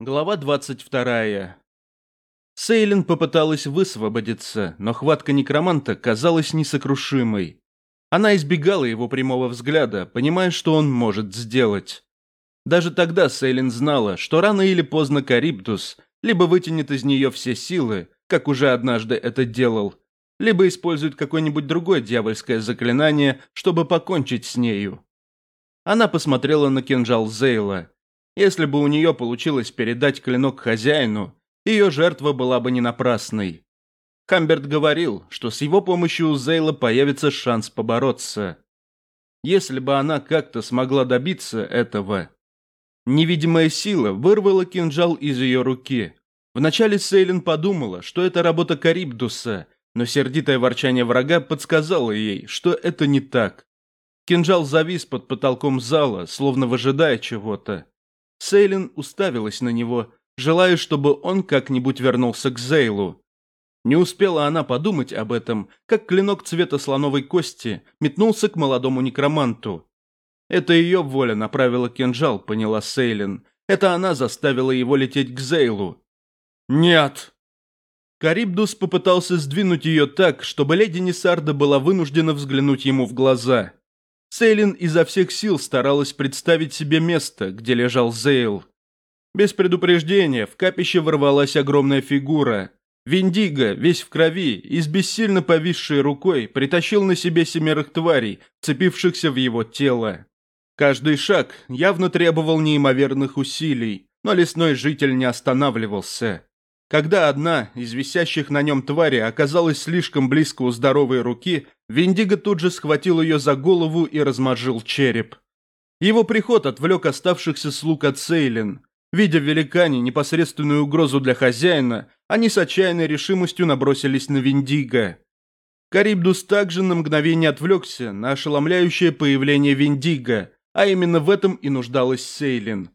Глава 22. Сейлин попыталась высвободиться, но хватка некроманта казалась несокрушимой. Она избегала его прямого взгляда, понимая, что он может сделать. Даже тогда Сейлин знала, что рано или поздно Карибдус либо вытянет из нее все силы, как уже однажды это делал, либо использует какое-нибудь другое дьявольское заклинание, чтобы покончить с нею. Она посмотрела на кинжал Зейла – если бы у нее получилось передать клинок хозяину, ее жертва была бы не напрасной. Хамберт говорил, что с его помощью у Зейла появится шанс побороться. Если бы она как-то смогла добиться этого. Невидимая сила вырвала кинжал из ее руки. Вначале Сейлин подумала, что это работа Карибдуса, но сердитое ворчание врага подсказало ей, что это не так. Кинжал завис под потолком зала, словно выжидая чего-то. Сейлин уставилась на него, желая, чтобы он как-нибудь вернулся к Зейлу. Не успела она подумать об этом, как клинок цвета слоновой кости метнулся к молодому некроманту. Это ее воля направила кинжал, поняла Сейлин. Это она заставила его лететь к Зейлу. «Нет!» Карибдус попытался сдвинуть ее так, чтобы леди Несарда была вынуждена взглянуть ему в глаза – Сейлин изо всех сил старалась представить себе место, где лежал Зейл. Без предупреждения в капище ворвалась огромная фигура. Виндиго, весь в крови и с бессильно повисшей рукой, притащил на себе семерых тварей, цепившихся в его тело. Каждый шаг явно требовал неимоверных усилий, но лесной житель не останавливался. Когда одна из висящих на нем твари оказалась слишком близко у здоровой руки, Виндиго тут же схватил ее за голову и размажил череп. Его приход отвлек оставшихся слуг от Сейлин. Видя великане непосредственную угрозу для хозяина, они с отчаянной решимостью набросились на Виндиго. Карибдус также на мгновение отвлекся на ошеломляющее появление Виндиго, а именно в этом и нуждалась Сейлин.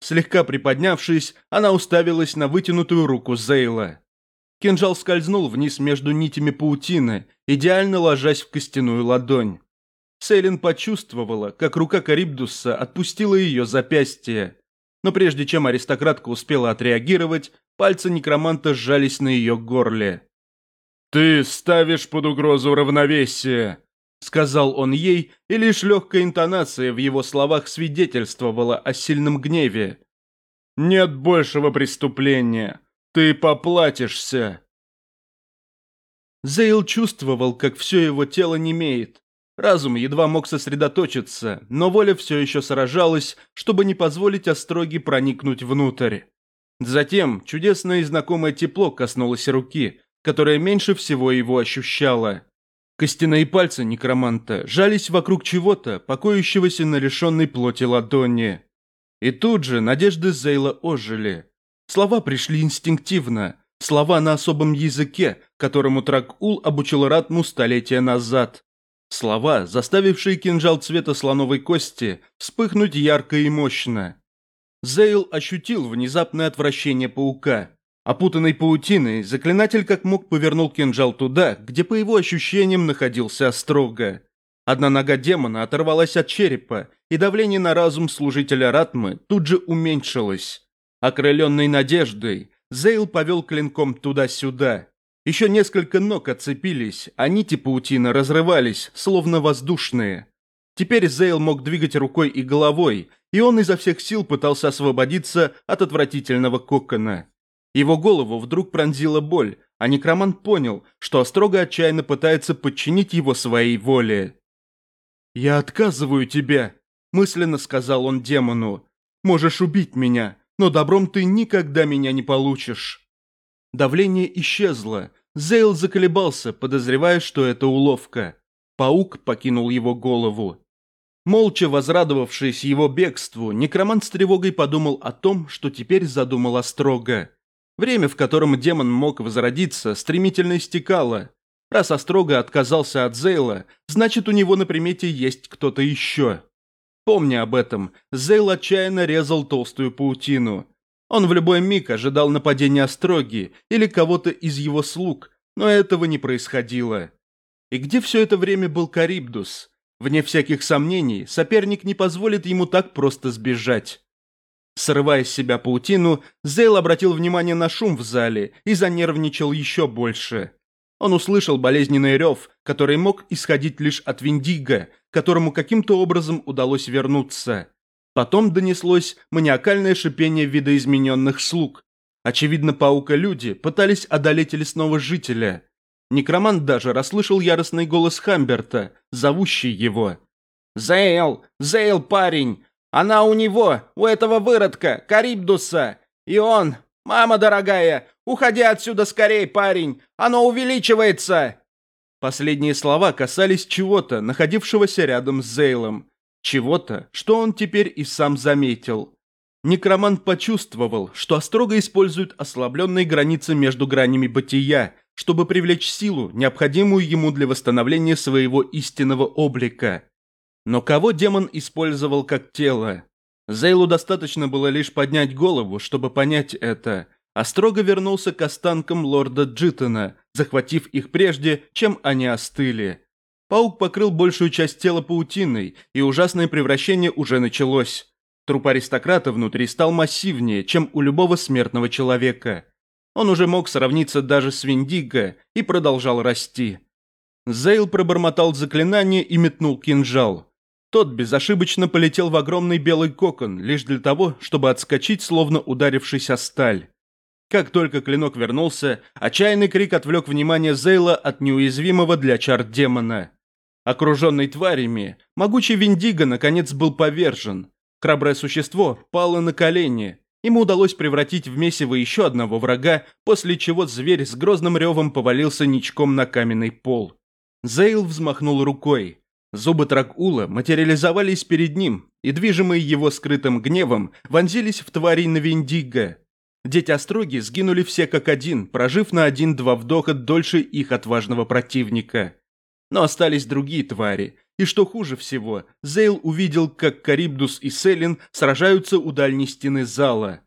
Слегка приподнявшись, она уставилась на вытянутую руку Зейла. Кинжал скользнул вниз между нитями паутины, идеально ложась в костяную ладонь. Сейлин почувствовала, как рука Карибдуса отпустила ее запястье. Но прежде чем аристократка успела отреагировать, пальцы некроманта сжались на ее горле. «Ты ставишь под угрозу равновесие», — сказал он ей, и лишь легкая интонация в его словах свидетельствовала о сильном гневе. «Нет большего преступления. Ты поплатишься!» Зейл чувствовал, как все его тело немеет. Разум едва мог сосредоточиться, но воля все еще сражалась, чтобы не позволить остроге проникнуть внутрь. Затем чудесное и знакомое тепло коснулось руки, которая меньше всего его ощущала. Костяные пальцы некроманта жались вокруг чего-то, покоящегося на решенной плоти ладони. И тут же надежды Зейла ожили. Слова пришли инстинктивно, слова на особом языке, которому Тракул обучил Ратму столетия назад. Слова, заставившие кинжал цвета слоновой кости вспыхнуть ярко и мощно. Зейл ощутил внезапное отвращение паука. Опутанный паутиной, заклинатель как мог повернул кинжал туда, где, по его ощущениям, находился острога. Одна нога демона оторвалась от черепа, и давление на разум служителя Ратмы тут же уменьшилось. Окрыленный надеждой, Зейл повел клинком туда-сюда. Еще несколько ног отцепились, а нити паутины разрывались, словно воздушные. Теперь Зейл мог двигать рукой и головой, и он изо всех сил пытался освободиться от отвратительного кокона. Его голову вдруг пронзила боль, а некроман понял, что Острога отчаянно пытается подчинить его своей воле. «Я отказываю тебе», – мысленно сказал он демону. «Можешь убить меня, но добром ты никогда меня не получишь». Давление исчезло. Зейл заколебался, подозревая, что это уловка. Паук покинул его голову. Молча возрадовавшись его бегству, некромант с тревогой подумал о том, что теперь задумала Острога. Время, в котором демон мог возродиться, стремительно истекало. Раз Острога отказался от Зейла, значит, у него на примете есть кто-то еще. Помня об этом, Зейл отчаянно резал толстую паутину. Он в любой миг ожидал нападения Остроги или кого-то из его слуг, но этого не происходило. И где все это время был Карибдус? Вне всяких сомнений, соперник не позволит ему так просто сбежать. Срывая с себя паутину, Зейл обратил внимание на шум в зале и занервничал еще больше. Он услышал болезненный рев, который мог исходить лишь от Виндиго, которому каким-то образом удалось вернуться. Потом донеслось маниакальное шипение видоизмененных слуг. Очевидно, паука-люди пытались одолеть лесного жителя. Некромант даже расслышал яростный голос Хамберта, зовущий его. «Зейл! Зейл, парень! Она у него, у этого выродка, Карибдуса! И он, мама дорогая, Уходи отсюда скорей, парень! Оно увеличивается!» Последние слова касались чего-то, находившегося рядом с Зейлом. Чего-то, что он теперь и сам заметил. Некромант почувствовал, что Острога использует ослабленные границы между гранями бытия, чтобы привлечь силу, необходимую ему для восстановления своего истинного облика. Но кого демон использовал как тело? Зейлу достаточно было лишь поднять голову, чтобы понять это – а строго вернулся к останкам лорда Джитона, захватив их прежде, чем они остыли. Паук покрыл большую часть тела паутиной, и ужасное превращение уже началось. Труп аристократа внутри стал массивнее, чем у любого смертного человека. Он уже мог сравниться даже с Виндиго и продолжал расти. Зейл пробормотал заклинание и метнул кинжал. Тот безошибочно полетел в огромный белый кокон, лишь для того, чтобы отскочить, словно ударившись о сталь. Как только клинок вернулся, отчаянный крик отвлек внимание Зейла от неуязвимого для чар демона. Окруженный тварями, могучий Виндиго наконец был повержен. Храброе существо пало на колени. Ему удалось превратить в месиво еще одного врага, после чего зверь с грозным ревом повалился ничком на каменный пол. Зейл взмахнул рукой. Зубы Тракула материализовались перед ним и, движимые его скрытым гневом, вонзились в тварей на Виндиго. Дети Остроги сгинули все как один, прожив на один-два вдоха дольше их отважного противника. Но остались другие твари. И что хуже всего, Зейл увидел, как Карибдус и Селин сражаются у дальней стены зала.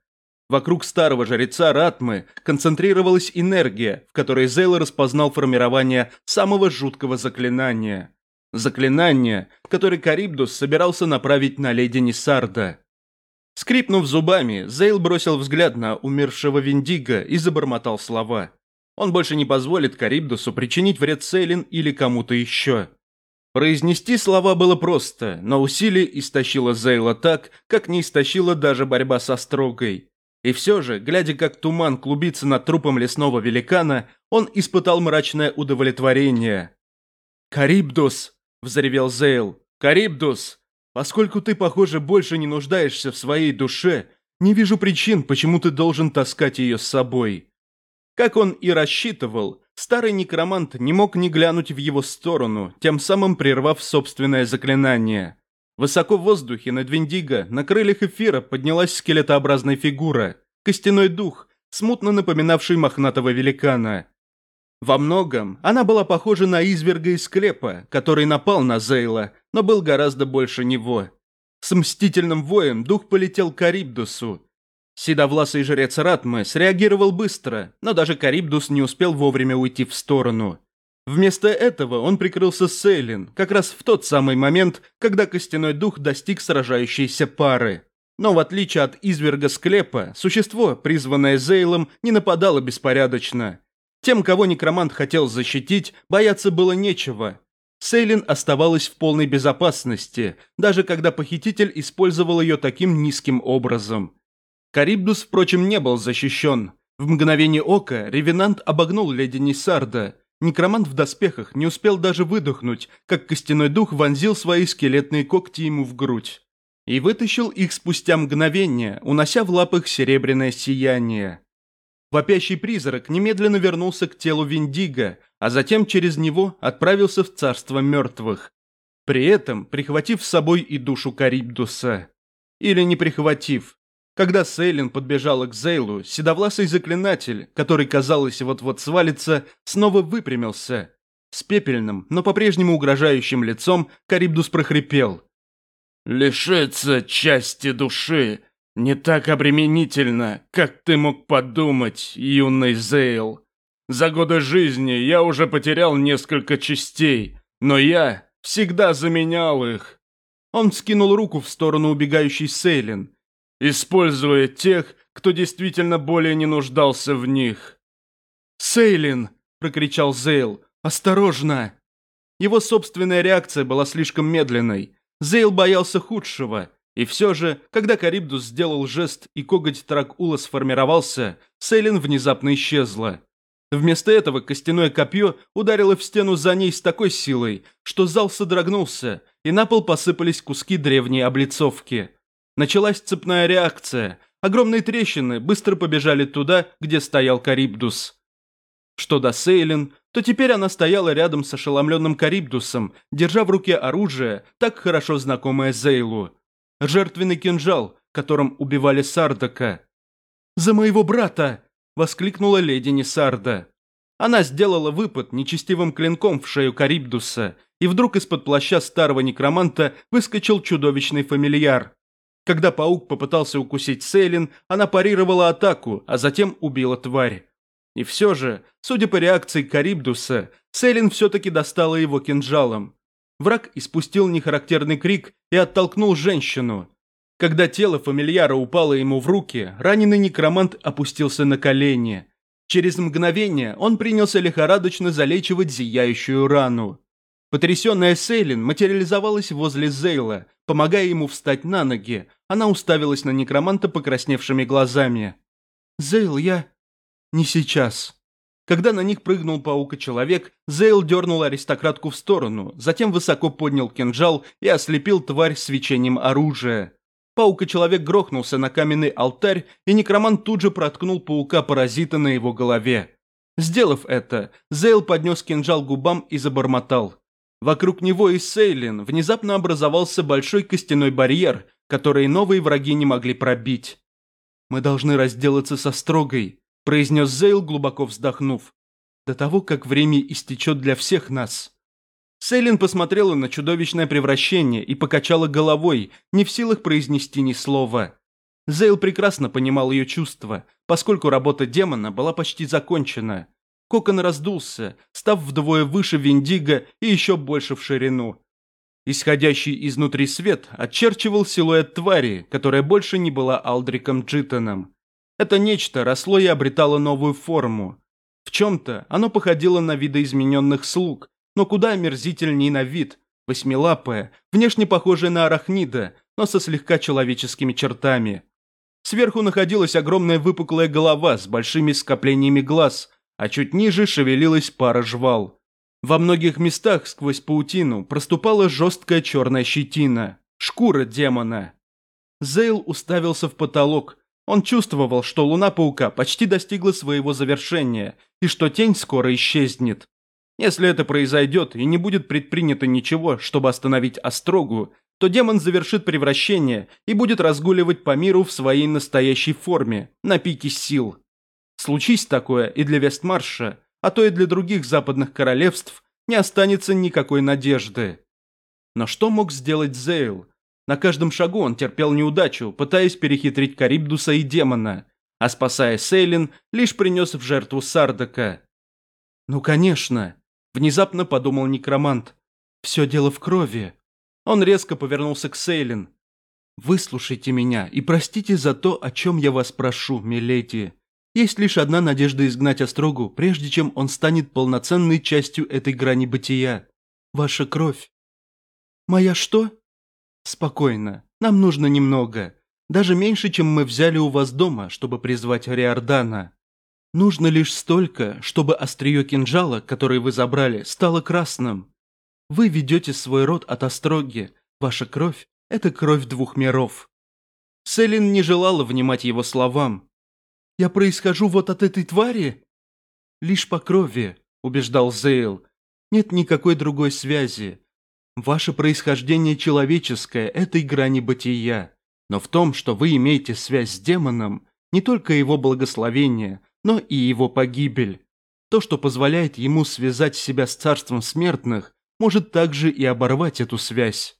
Вокруг старого жреца Ратмы концентрировалась энергия, в которой Зейл распознал формирование самого жуткого заклинания. Заклинание, которое Карибдус собирался направить на леди Несарда. Скрипнув зубами, Зейл бросил взгляд на умершего Виндиго и забормотал слова. Он больше не позволит Карибдусу причинить вред Сейлин или кому-то еще. Произнести слова было просто, но усилие истощило Зейла так, как не истощила даже борьба со строгой. И все же, глядя как туман клубится над трупом лесного великана, он испытал мрачное удовлетворение. «Карибдус!» – взревел Зейл. «Карибдус! Поскольку ты, похоже, больше не нуждаешься в своей душе, не вижу причин, почему ты должен таскать ее с собой. Как он и рассчитывал, старый некромант не мог не глянуть в его сторону, тем самым прервав собственное заклинание. Высоко в воздухе над Виндиго на крыльях эфира поднялась скелетообразная фигура, костяной дух, смутно напоминавший мохнатого великана. Во многом она была похожа на изверга из склепа, который напал на Зейла, но был гораздо больше него. С мстительным воем дух полетел к Карибдусу. Седовласый жрец Ратмы среагировал быстро, но даже Карибдус не успел вовремя уйти в сторону. Вместо этого он прикрылся Сейлин, как раз в тот самый момент, когда костяной дух достиг сражающейся пары. Но в отличие от изверга склепа, существо, призванное Зейлом, не нападало беспорядочно – тем, кого некромант хотел защитить, бояться было нечего. Сейлин оставалась в полной безопасности, даже когда похититель использовал ее таким низким образом. Карибдус, впрочем, не был защищен. В мгновение ока ревенант обогнул леди Нисарда. Некромант в доспехах не успел даже выдохнуть, как костяной дух вонзил свои скелетные когти ему в грудь. И вытащил их спустя мгновение, унося в лапах серебряное сияние. Вопящий призрак немедленно вернулся к телу Виндиго, а затем через него отправился в царство мертвых, при этом прихватив с собой и душу Карибдуса. Или не прихватив. Когда Сейлин подбежала к Зейлу, седовласый заклинатель, который, казалось, вот-вот свалится, снова выпрямился. С пепельным, но по-прежнему угрожающим лицом Карибдус прохрипел. «Лишиться части души не так обременительно, как ты мог подумать, юный Зейл. За годы жизни я уже потерял несколько частей, но я всегда заменял их. Он скинул руку в сторону убегающей Сейлин, используя тех, кто действительно более не нуждался в них. «Сейлин!» – прокричал Зейл. «Осторожно!» Его собственная реакция была слишком медленной. Зейл боялся худшего – и все же, когда Карибдус сделал жест и коготь Тракула сформировался, Сейлин внезапно исчезла. Вместо этого костяное копье ударило в стену за ней с такой силой, что зал содрогнулся, и на пол посыпались куски древней облицовки. Началась цепная реакция. Огромные трещины быстро побежали туда, где стоял Карибдус. Что до Сейлин, то теперь она стояла рядом с ошеломленным Карибдусом, держа в руке оружие, так хорошо знакомое Зейлу жертвенный кинжал, которым убивали Сардака. «За моего брата!» – воскликнула леди Несарда. Она сделала выпад нечестивым клинком в шею Карибдуса, и вдруг из-под плаща старого некроманта выскочил чудовищный фамильяр. Когда паук попытался укусить Сейлин, она парировала атаку, а затем убила тварь. И все же, судя по реакции Карибдуса, Сейлин все-таки достала его кинжалом. Враг испустил нехарактерный крик и оттолкнул женщину. Когда тело фамильяра упало ему в руки, раненый некромант опустился на колени. Через мгновение он принялся лихорадочно залечивать зияющую рану. Потрясенная Сейлин материализовалась возле Зейла, помогая ему встать на ноги. Она уставилась на некроманта покрасневшими глазами. «Зейл, я...» «Не сейчас», когда на них прыгнул паука-человек, Зейл дернул аристократку в сторону, затем высоко поднял кинжал и ослепил тварь свечением оружия. Паука-человек грохнулся на каменный алтарь, и некроман тут же проткнул паука-паразита на его голове. Сделав это, Зейл поднес кинжал к губам и забормотал. Вокруг него и Сейлин внезапно образовался большой костяной барьер, который новые враги не могли пробить. «Мы должны разделаться со строгой», произнес Зейл, глубоко вздохнув. «До того, как время истечет для всех нас». Сейлин посмотрела на чудовищное превращение и покачала головой, не в силах произнести ни слова. Зейл прекрасно понимал ее чувства, поскольку работа демона была почти закончена. Кокон раздулся, став вдвое выше Виндиго и еще больше в ширину. Исходящий изнутри свет очерчивал силуэт твари, которая больше не была Алдриком Джитоном. Это нечто росло и обретало новую форму. В чем-то оно походило на видоизмененных слуг, но куда омерзительней на вид, восьмилапое, внешне похожее на арахнида, но со слегка человеческими чертами. Сверху находилась огромная выпуклая голова с большими скоплениями глаз, а чуть ниже шевелилась пара жвал. Во многих местах сквозь паутину проступала жесткая черная щетина, шкура демона. Зейл уставился в потолок, он чувствовал, что луна паука почти достигла своего завершения и что тень скоро исчезнет. Если это произойдет и не будет предпринято ничего, чтобы остановить Острогу, то демон завершит превращение и будет разгуливать по миру в своей настоящей форме, на пике сил. Случись такое и для Вестмарша, а то и для других западных королевств, не останется никакой надежды. Но что мог сделать Зейл? На каждом шагу он терпел неудачу, пытаясь перехитрить Карибдуса и демона, а спасая Сейлин, лишь принес в жертву Сардака. «Ну, конечно!» – внезапно подумал некромант. «Все дело в крови». Он резко повернулся к Сейлин. «Выслушайте меня и простите за то, о чем я вас прошу, миледи. Есть лишь одна надежда изгнать Острогу, прежде чем он станет полноценной частью этой грани бытия. Ваша кровь». «Моя что?» «Спокойно. Нам нужно немного. Даже меньше, чем мы взяли у вас дома, чтобы призвать Риордана. Нужно лишь столько, чтобы острие кинжала, который вы забрали, стало красным. Вы ведете свой род от Остроги. Ваша кровь – это кровь двух миров». Селин не желала внимать его словам. «Я происхожу вот от этой твари?» «Лишь по крови», – убеждал Зейл. «Нет никакой другой связи. Ваше происхождение человеческое – это игра не бытия. Но в том, что вы имеете связь с демоном, не только его благословение, но и его погибель. То, что позволяет ему связать себя с царством смертных, может также и оборвать эту связь.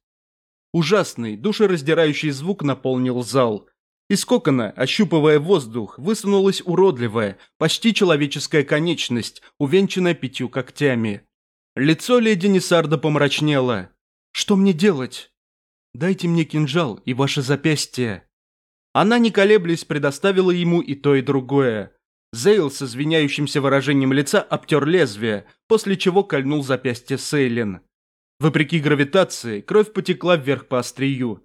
Ужасный, душераздирающий звук наполнил зал. Из кокона, ощупывая воздух, высунулась уродливая, почти человеческая конечность, увенчанная пятью когтями – Лицо леди Несарда помрачнело. «Что мне делать?» «Дайте мне кинжал и ваше запястье». Она, не колеблясь, предоставила ему и то, и другое. Зейл с извиняющимся выражением лица обтер лезвие, после чего кольнул запястье Сейлин. Вопреки гравитации, кровь потекла вверх по острию.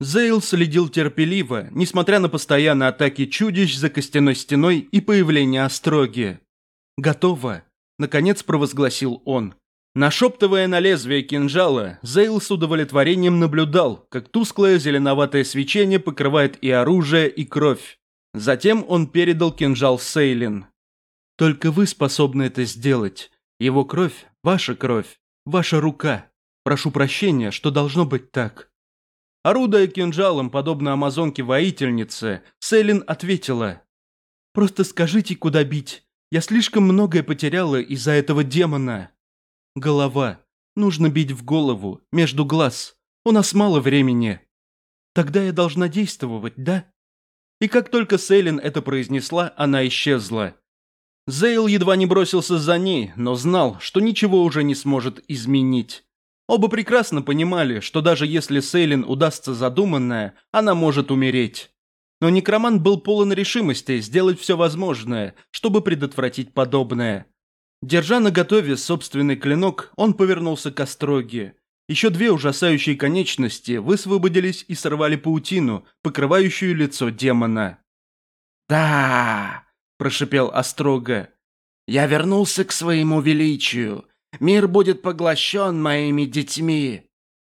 Зейл следил терпеливо, несмотря на постоянные атаки чудищ за костяной стеной и появление Остроги. «Готово», – наконец провозгласил он. Нашептывая на лезвие кинжала, Зейл с удовлетворением наблюдал, как тусклое зеленоватое свечение покрывает и оружие, и кровь. Затем он передал кинжал Сейлин. «Только вы способны это сделать. Его кровь – ваша кровь, ваша рука. Прошу прощения, что должно быть так». Орудая кинжалом, подобно амазонке-воительнице, Сейлин ответила. «Просто скажите, куда бить. Я слишком многое потеряла из-за этого демона». Голова. Нужно бить в голову, между глаз. У нас мало времени. Тогда я должна действовать, да? И как только Сейлин это произнесла, она исчезла. Зейл едва не бросился за ней, но знал, что ничего уже не сможет изменить. Оба прекрасно понимали, что даже если Сейлин удастся задуманное, она может умереть. Но некромант был полон решимости сделать все возможное, чтобы предотвратить подобное. Держа на готове собственный клинок, он повернулся к остроге. Еще две ужасающие конечности высвободились и сорвали паутину, покрывающую лицо демона. «Да!» – прошипел Острога. «Я вернулся к своему величию. Мир будет поглощен моими детьми!»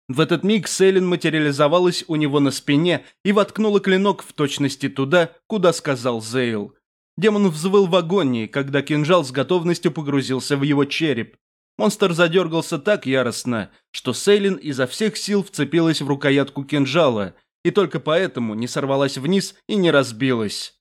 В этот миг Селин материализовалась у него на спине и воткнула клинок в точности туда, куда сказал Зейл. Демон взвыл в агонии, когда кинжал с готовностью погрузился в его череп. Монстр задергался так яростно, что Сейлин изо всех сил вцепилась в рукоятку кинжала, и только поэтому не сорвалась вниз и не разбилась.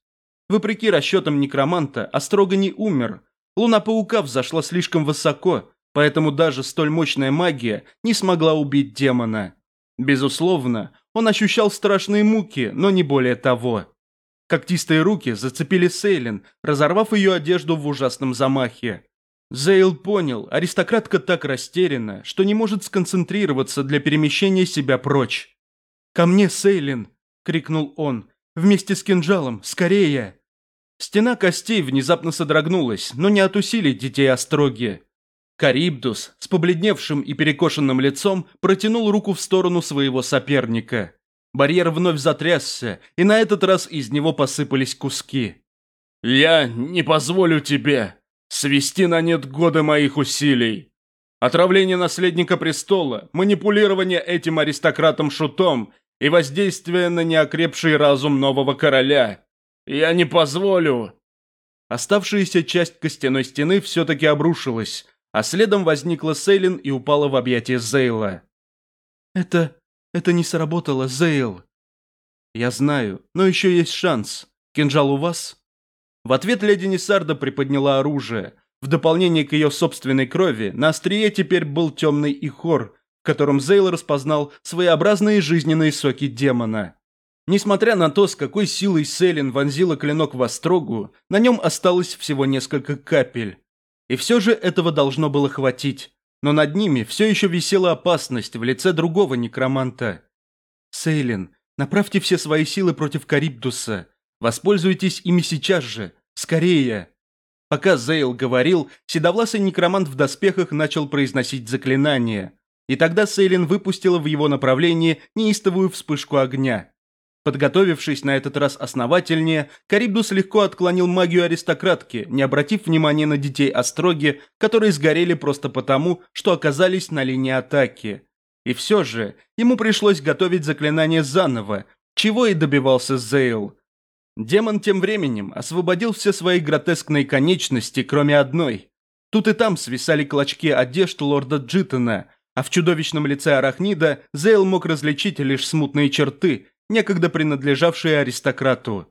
Вопреки расчетам некроманта, Острога не умер. Луна Паука взошла слишком высоко, поэтому даже столь мощная магия не смогла убить демона. Безусловно, он ощущал страшные муки, но не более того. Когтистые руки зацепили Сейлин, разорвав ее одежду в ужасном замахе. Зейл понял, аристократка так растеряна, что не может сконцентрироваться для перемещения себя прочь. «Ко мне, Сейлин!» – крикнул он. «Вместе с кинжалом! Скорее!» Стена костей внезапно содрогнулась, но не от усилий детей Остроги. Карибдус с побледневшим и перекошенным лицом протянул руку в сторону своего соперника. Барьер вновь затрясся, и на этот раз из него посыпались куски. «Я не позволю тебе свести на нет годы моих усилий. Отравление наследника престола, манипулирование этим аристократом-шутом и воздействие на неокрепший разум нового короля. Я не позволю!» Оставшаяся часть костяной стены все-таки обрушилась, а следом возникла Сейлин и упала в объятия Зейла. «Это это не сработало, Зейл. Я знаю, но еще есть шанс. Кинжал у вас? В ответ леди Несарда приподняла оружие. В дополнение к ее собственной крови, на острие теперь был темный ихор, в котором Зейл распознал своеобразные жизненные соки демона. Несмотря на то, с какой силой Селин вонзила клинок в острогу, на нем осталось всего несколько капель. И все же этого должно было хватить но над ними все еще висела опасность в лице другого некроманта. «Сейлин, направьте все свои силы против Карибдуса. Воспользуйтесь ими сейчас же. Скорее!» Пока Зейл говорил, седовласый некромант в доспехах начал произносить заклинание. И тогда Сейлин выпустила в его направлении неистовую вспышку огня. Подготовившись на этот раз основательнее, Карибдус легко отклонил магию аристократки, не обратив внимания на детей Остроги, которые сгорели просто потому, что оказались на линии атаки. И все же, ему пришлось готовить заклинание заново, чего и добивался Зейл. Демон тем временем освободил все свои гротескные конечности, кроме одной. Тут и там свисали клочки одежд лорда Джитона, а в чудовищном лице Арахнида Зейл мог различить лишь смутные черты – некогда принадлежавшие аристократу.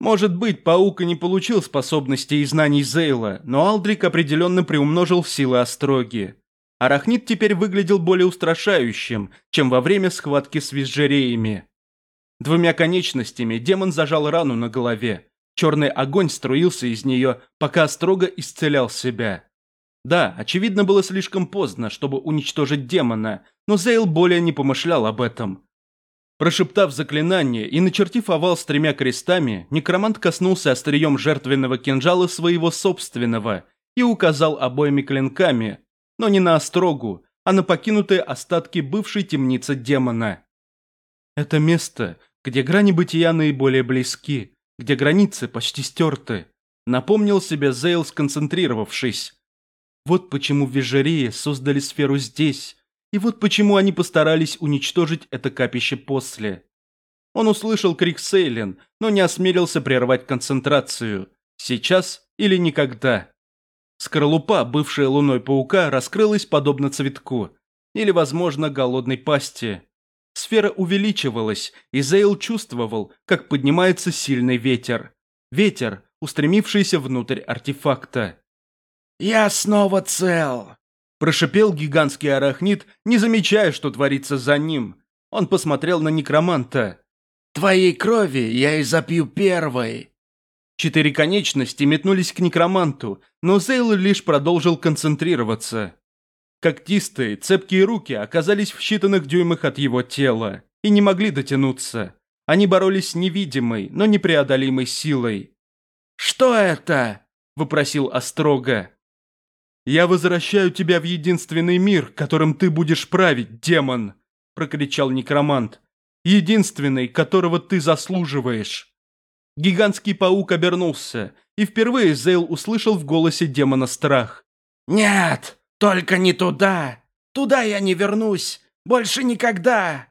Может быть, паук и не получил способностей и знаний Зейла, но Алдрик определенно приумножил силы Остроги. Арахнит теперь выглядел более устрашающим, чем во время схватки с визжереями. Двумя конечностями демон зажал рану на голове. Черный огонь струился из нее, пока Острога исцелял себя. Да, очевидно, было слишком поздно, чтобы уничтожить демона, но Зейл более не помышлял об этом. Прошептав заклинание и начертив овал с тремя крестами, некромант коснулся острием жертвенного кинжала своего собственного и указал обоими клинками, но не на острогу, а на покинутые остатки бывшей темницы демона. Это место, где грани бытия наиболее близки, где границы почти стерты, напомнил себе Зейл, сконцентрировавшись. Вот почему в Вижерии создали сферу здесь, и вот почему они постарались уничтожить это капище после. Он услышал крик Сейлин, но не осмелился прервать концентрацию. Сейчас или никогда. Скорлупа, бывшая луной паука, раскрылась подобно цветку. Или, возможно, голодной пасти. Сфера увеличивалась, и Зейл чувствовал, как поднимается сильный ветер. Ветер, устремившийся внутрь артефакта. «Я снова цел!» Прошипел гигантский арахнит, не замечая, что творится за ним. Он посмотрел на некроманта. «Твоей крови я и запью первой!» Четыре конечности метнулись к некроманту, но Зейл лишь продолжил концентрироваться. Когтистые, цепкие руки оказались в считанных дюймах от его тела и не могли дотянуться. Они боролись с невидимой, но непреодолимой силой. «Что это?» – выпросил Острога. «Я возвращаю тебя в единственный мир, которым ты будешь править, демон!» – прокричал некромант. «Единственный, которого ты заслуживаешь!» Гигантский паук обернулся, и впервые Зейл услышал в голосе демона страх. «Нет, только не туда! Туда я не вернусь! Больше никогда!»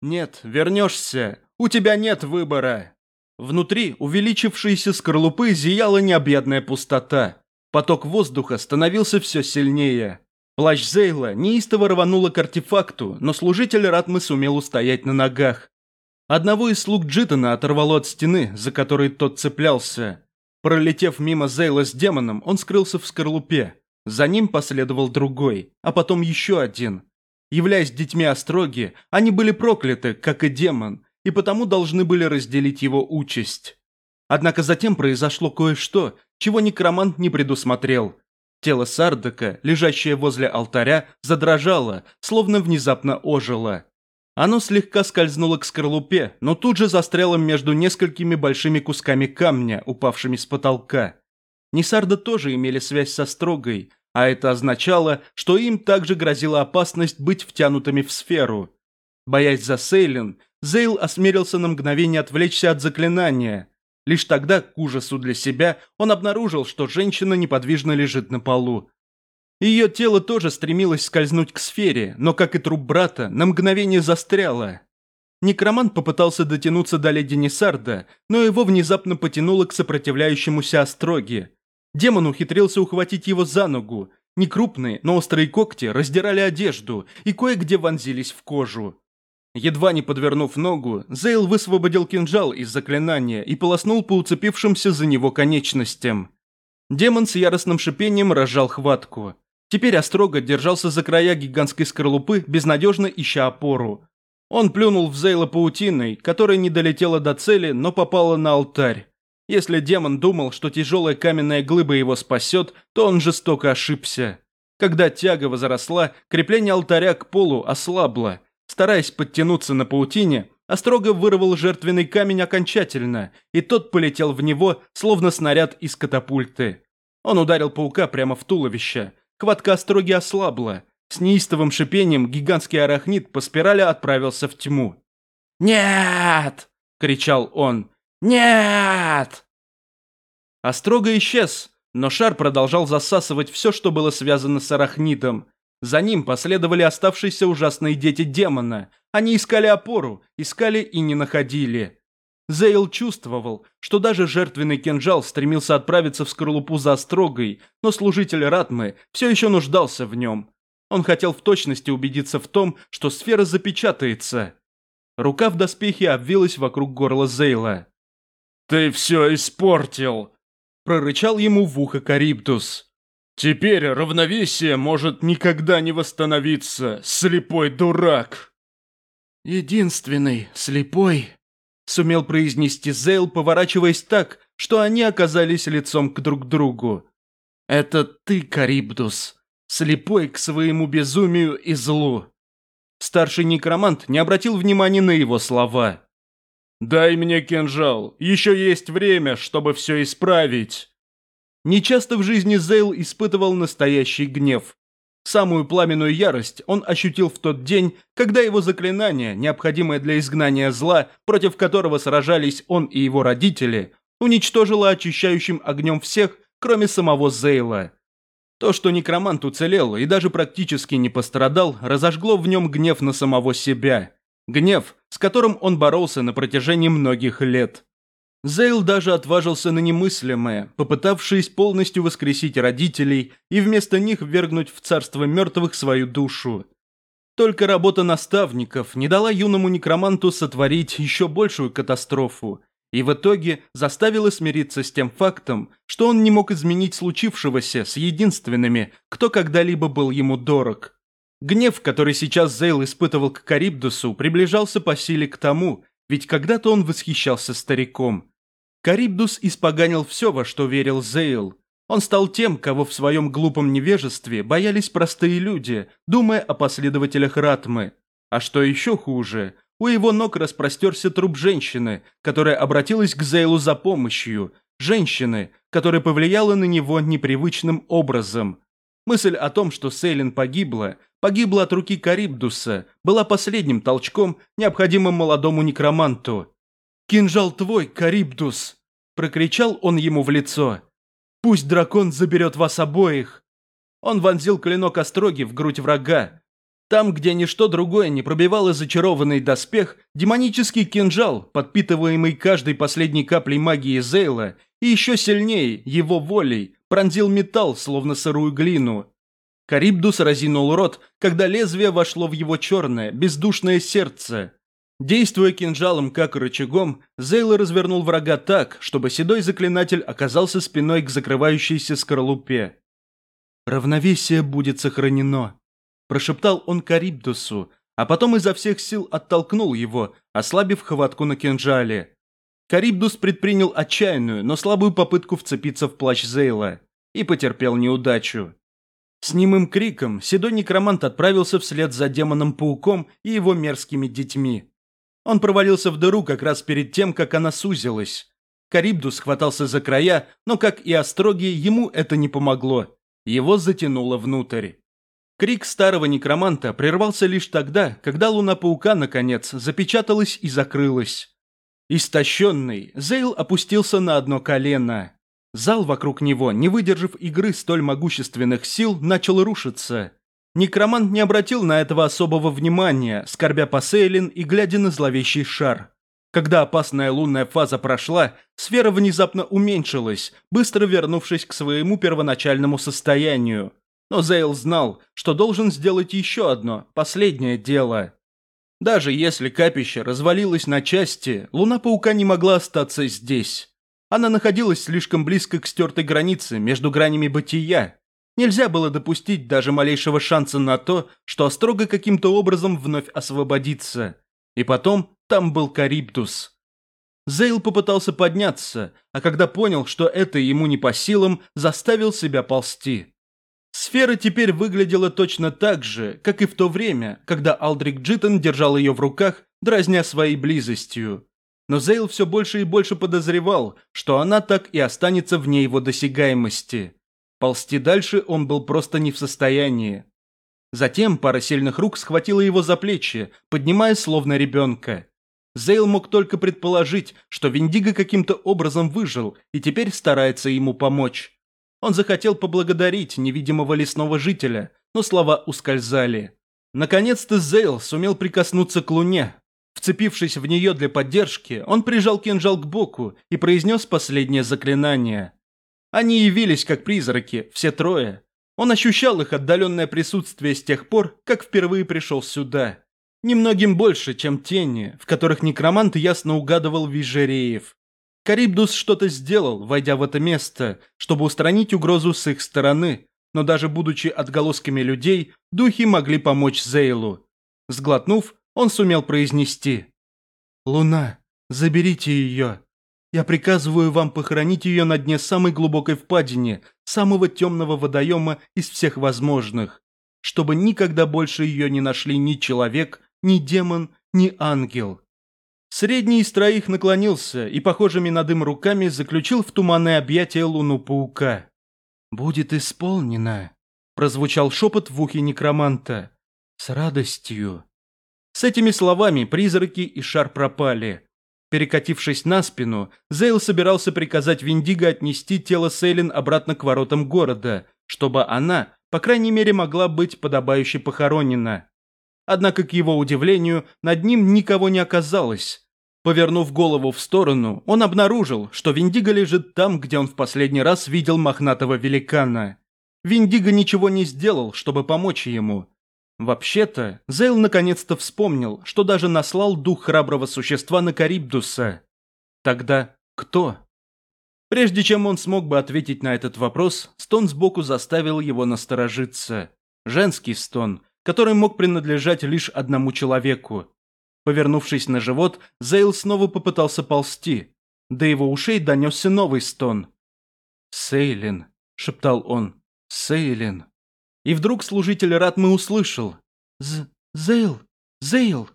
«Нет, вернешься! У тебя нет выбора!» Внутри увеличившейся скорлупы зияла необъятная пустота. Поток воздуха становился все сильнее. Плащ Зейла неистово рванула к артефакту, но служитель Ратмы сумел устоять на ногах. Одного из слуг Джитона оторвало от стены, за которой тот цеплялся. Пролетев мимо Зейла с демоном, он скрылся в скорлупе. За ним последовал другой, а потом еще один. Являясь детьми Остроги, они были прокляты, как и демон, и потому должны были разделить его участь. Однако затем произошло кое-что, чего некромант не предусмотрел. Тело Сардека, лежащее возле алтаря, задрожало, словно внезапно ожило. Оно слегка скользнуло к скорлупе, но тут же застряло между несколькими большими кусками камня, упавшими с потолка. Несарда тоже имели связь со Строгой, а это означало, что им также грозила опасность быть втянутыми в сферу. Боясь за Сейлин, Зейл осмелился на мгновение отвлечься от заклинания, Лишь тогда, к ужасу для себя, он обнаружил, что женщина неподвижно лежит на полу. Ее тело тоже стремилось скользнуть к сфере, но, как и труп брата, на мгновение застряло. Некромант попытался дотянуться до леди Несарда, но его внезапно потянуло к сопротивляющемуся остроге. Демон ухитрился ухватить его за ногу. Некрупные, но острые когти раздирали одежду и кое-где вонзились в кожу. Едва не подвернув ногу, Зейл высвободил кинжал из заклинания и полоснул по уцепившимся за него конечностям. Демон с яростным шипением разжал хватку. Теперь Острога держался за края гигантской скорлупы, безнадежно ища опору. Он плюнул в Зейла паутиной, которая не долетела до цели, но попала на алтарь. Если демон думал, что тяжелая каменная глыба его спасет, то он жестоко ошибся. Когда тяга возросла, крепление алтаря к полу ослабло – Стараясь подтянуться на паутине, Острого вырвал жертвенный камень окончательно, и тот полетел в него, словно снаряд из катапульты. Он ударил паука прямо в туловище. Хватка Остроги ослабла. С неистовым шипением гигантский арахнит по спирали отправился в тьму. «Нет!» – кричал он. «Нет!» Острога исчез, но шар продолжал засасывать все, что было связано с арахнитом, за ним последовали оставшиеся ужасные дети демона. Они искали опору, искали и не находили. Зейл чувствовал, что даже жертвенный кинжал стремился отправиться в скорлупу за строгой, но служитель Ратмы все еще нуждался в нем. Он хотел в точности убедиться в том, что сфера запечатается. Рука в доспехе обвилась вокруг горла Зейла. «Ты все испортил!» – прорычал ему в ухо Карибдус. Теперь равновесие может никогда не восстановиться, слепой дурак!» «Единственный слепой», — сумел произнести Зейл, поворачиваясь так, что они оказались лицом к друг другу. «Это ты, Карибдус, слепой к своему безумию и злу». Старший некромант не обратил внимания на его слова. «Дай мне кинжал, еще есть время, чтобы все исправить». Нечасто в жизни Зейл испытывал настоящий гнев. Самую пламенную ярость он ощутил в тот день, когда его заклинание, необходимое для изгнания зла, против которого сражались он и его родители, уничтожило очищающим огнем всех, кроме самого Зейла. То, что некромант уцелел и даже практически не пострадал, разожгло в нем гнев на самого себя. Гнев, с которым он боролся на протяжении многих лет. Зейл даже отважился на немыслимое, попытавшись полностью воскресить родителей и вместо них ввергнуть в царство мертвых свою душу. Только работа наставников не дала юному некроманту сотворить еще большую катастрофу и в итоге заставила смириться с тем фактом, что он не мог изменить случившегося с единственными, кто когда-либо был ему дорог. Гнев, который сейчас Зейл испытывал к Карибдусу, приближался по силе к тому, ведь когда-то он восхищался стариком – Карибдус испоганил все, во что верил Зейл. Он стал тем, кого в своем глупом невежестве боялись простые люди, думая о последователях Ратмы. А что еще хуже, у его ног распростерся труп женщины, которая обратилась к Зейлу за помощью, женщины, которая повлияла на него непривычным образом. Мысль о том, что Сейлин погибла, погибла от руки Карибдуса, была последним толчком, необходимым молодому некроманту. «Кинжал твой, Карибдус!» – прокричал он ему в лицо. «Пусть дракон заберет вас обоих!» Он вонзил клинок остроги в грудь врага. Там, где ничто другое не пробивало зачарованный доспех, демонический кинжал, подпитываемый каждой последней каплей магии Зейла, и еще сильнее, его волей, пронзил металл, словно сырую глину. Карибдус разинул рот, когда лезвие вошло в его черное, бездушное сердце. Действуя кинжалом как рычагом, Зейла развернул врага так, чтобы седой заклинатель оказался спиной к закрывающейся скорлупе. «Равновесие будет сохранено», – прошептал он Карибдусу, а потом изо всех сил оттолкнул его, ослабив хватку на кинжале. Карибдус предпринял отчаянную, но слабую попытку вцепиться в плащ Зейла и потерпел неудачу. С немым криком седой некромант отправился вслед за демоном-пауком и его мерзкими детьми. Он провалился в дыру как раз перед тем, как она сузилась. Карибдус хватался за края, но, как и Остроги, ему это не помогло. Его затянуло внутрь. Крик старого некроманта прервался лишь тогда, когда луна паука, наконец, запечаталась и закрылась. Истощенный, Зейл опустился на одно колено. Зал вокруг него, не выдержав игры столь могущественных сил, начал рушиться. Некромант не обратил на этого особого внимания, скорбя по Сейлин и глядя на зловещий шар. Когда опасная лунная фаза прошла, сфера внезапно уменьшилась, быстро вернувшись к своему первоначальному состоянию. Но Зейл знал, что должен сделать еще одно, последнее дело. Даже если капище развалилось на части, луна паука не могла остаться здесь. Она находилась слишком близко к стертой границе между гранями бытия, Нельзя было допустить даже малейшего шанса на то, что Острога каким-то образом вновь освободится. И потом там был Карибдус. Зейл попытался подняться, а когда понял, что это ему не по силам, заставил себя ползти. Сфера теперь выглядела точно так же, как и в то время, когда Алдрик Джиттон держал ее в руках, дразня своей близостью. Но Зейл все больше и больше подозревал, что она так и останется вне его досягаемости. Ползти дальше он был просто не в состоянии. Затем пара сильных рук схватила его за плечи, поднимая словно ребенка. Зейл мог только предположить, что Виндиго каким-то образом выжил и теперь старается ему помочь. Он захотел поблагодарить невидимого лесного жителя, но слова ускользали. Наконец-то Зейл сумел прикоснуться к луне. Вцепившись в нее для поддержки, он прижал кинжал к боку и произнес последнее заклинание. Они явились как призраки, все трое. Он ощущал их отдаленное присутствие с тех пор, как впервые пришел сюда. Немногим больше, чем тени, в которых некромант ясно угадывал вижереев. Карибдус что-то сделал, войдя в это место, чтобы устранить угрозу с их стороны, но даже будучи отголосками людей, духи могли помочь Зейлу. Сглотнув, он сумел произнести «Луна, заберите ее, я приказываю вам похоронить ее на дне самой глубокой впадине, самого темного водоема из всех возможных, чтобы никогда больше ее не нашли ни человек, ни демон, ни ангел. Средний из троих наклонился и, похожими на дым руками, заключил в туманное объятие луну паука. «Будет исполнено», – прозвучал шепот в ухе некроманта. «С радостью». С этими словами призраки и шар пропали. Перекатившись на спину, Зейл собирался приказать Виндиго отнести тело Сейлин обратно к воротам города, чтобы она, по крайней мере, могла быть подобающе похоронена. Однако, к его удивлению, над ним никого не оказалось. Повернув голову в сторону, он обнаружил, что Виндиго лежит там, где он в последний раз видел мохнатого великана. Виндиго ничего не сделал, чтобы помочь ему – Вообще-то, Зейл наконец-то вспомнил, что даже наслал дух храброго существа на Карибдуса. Тогда кто? Прежде чем он смог бы ответить на этот вопрос, стон сбоку заставил его насторожиться. Женский стон, который мог принадлежать лишь одному человеку. Повернувшись на живот, Зейл снова попытался ползти. До его ушей донесся новый стон. «Сейлин», — шептал он, — «Сейлин». И вдруг служитель Ратмы услышал «З... Зейл! Зейл!»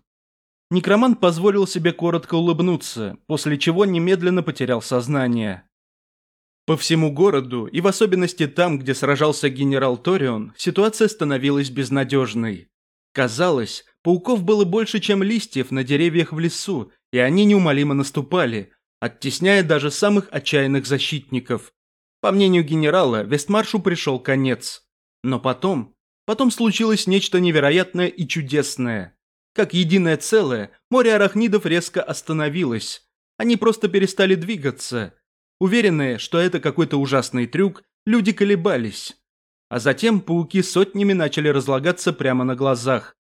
Некромант позволил себе коротко улыбнуться, после чего немедленно потерял сознание. По всему городу, и в особенности там, где сражался генерал Торион, ситуация становилась безнадежной. Казалось, пауков было больше, чем листьев на деревьях в лесу, и они неумолимо наступали, оттесняя даже самых отчаянных защитников. По мнению генерала, Вестмаршу пришел конец. Но потом, потом случилось нечто невероятное и чудесное. Как единое целое, море арахнидов резко остановилось. Они просто перестали двигаться. Уверенные, что это какой-то ужасный трюк, люди колебались. А затем пауки сотнями начали разлагаться прямо на глазах.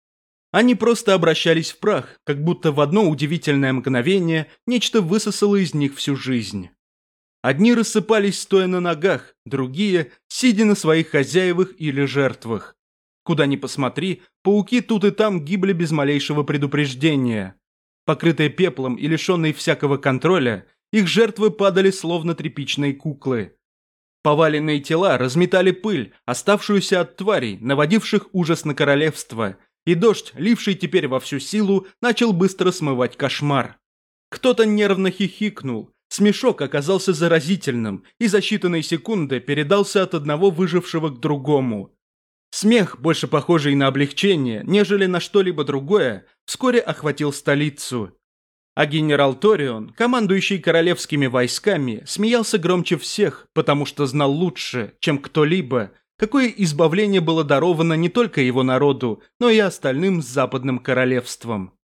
Они просто обращались в прах, как будто в одно удивительное мгновение нечто высосало из них всю жизнь. Одни рассыпались стоя на ногах, другие – сидя на своих хозяевах или жертвах. Куда ни посмотри, пауки тут и там гибли без малейшего предупреждения. Покрытые пеплом и лишенные всякого контроля, их жертвы падали словно тряпичные куклы. Поваленные тела разметали пыль, оставшуюся от тварей, наводивших ужас на королевство, и дождь, ливший теперь во всю силу, начал быстро смывать кошмар. Кто-то нервно хихикнул – Смешок оказался заразительным и за считанные секунды передался от одного выжившего к другому. Смех, больше похожий на облегчение, нежели на что-либо другое, вскоре охватил столицу. А генерал Торион, командующий королевскими войсками, смеялся громче всех, потому что знал лучше, чем кто-либо, какое избавление было даровано не только его народу, но и остальным западным королевством.